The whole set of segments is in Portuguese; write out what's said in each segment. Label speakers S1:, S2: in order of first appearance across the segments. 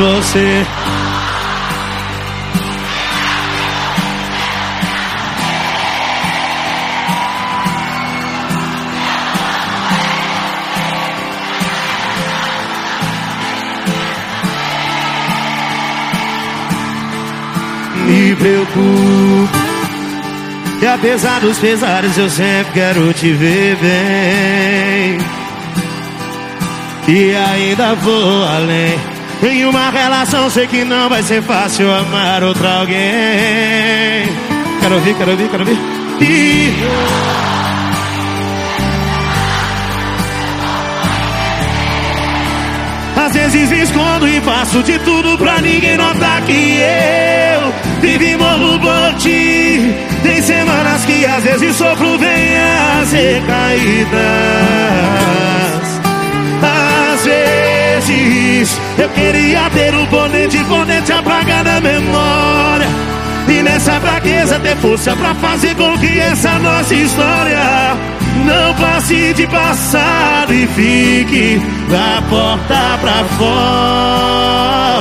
S1: você. Me preocupo. E apesar dos pesares, eu sempre quero te ver bem. E ainda vou além. Em uma relação, sei que não vai ser fácil amar outra alguém. Quero ouvir, quero ouvir, quero ouvir. E. Às vezes escondo e faço de tudo pra ninguém notar que eu por ti. Tem semanas que às vezes sofro, vem as recaídas. Eu queria ter o poder de poder te apagar da memória. E nessa fraqueza ter força pra fazer com que essa nossa história não passe de passado e fique da porta pra fora.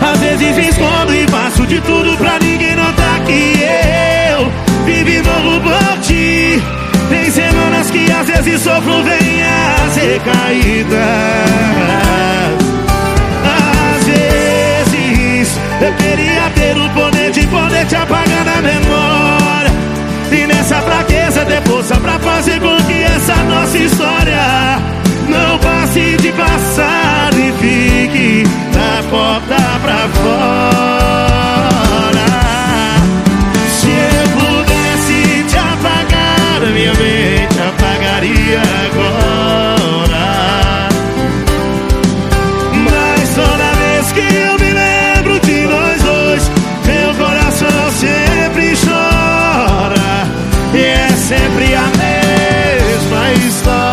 S1: Às vezes me escondo e faço de tudo pra ninguém notar que eu vivi novo por ti. Tem semanas que às vezes sofro, vem as recaídas. Às vezes eu queria ter o poder de poder te apagar sempre a mesma história.